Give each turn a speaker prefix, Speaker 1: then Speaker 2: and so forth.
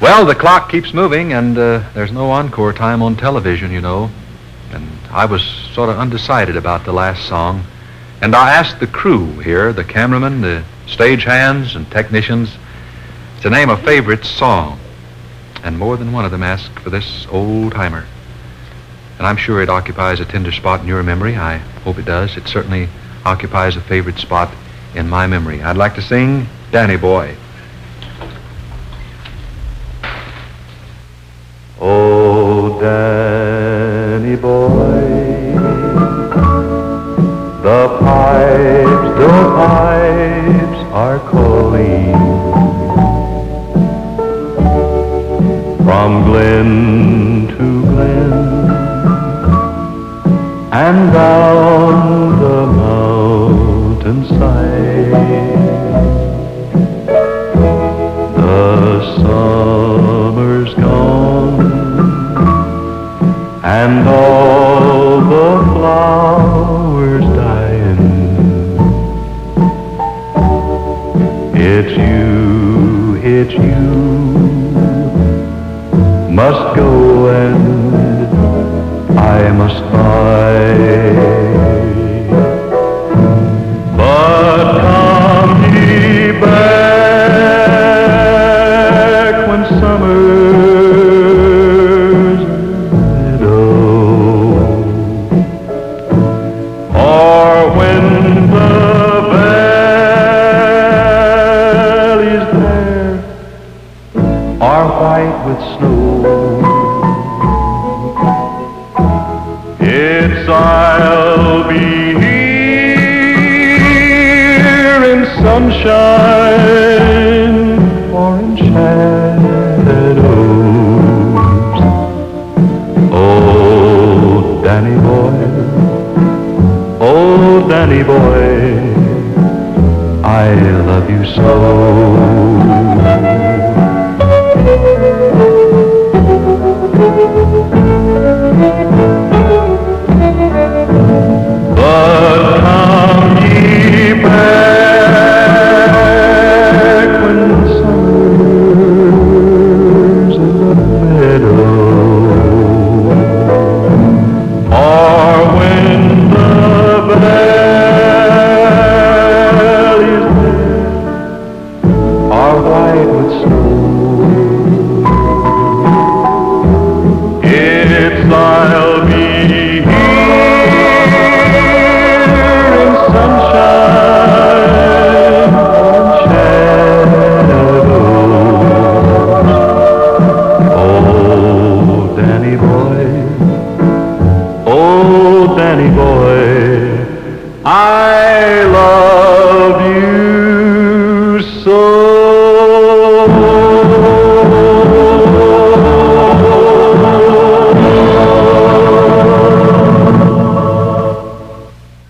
Speaker 1: Well, the clock keeps moving, and uh, there's no encore time on television, you know. And I was sort of undecided about the last song. And I asked the crew here, the cameramen, the stage hands, and technicians, to name a favorite song. And more than one of them asked for this old timer. And I'm sure it occupies a tender spot in your memory. I hope it does. It certainly occupies a favorite spot in my memory. I'd like to sing Danny Boy. The pipes, the pipes are calling from glen to glen and down the mountainside. The summer's gone and all the flowers It's you, it's you, must go and I must buy. White with snow. It's I'll be here in sunshine or in shadows. Oh, Danny boy, oh, Danny boy, I love you so.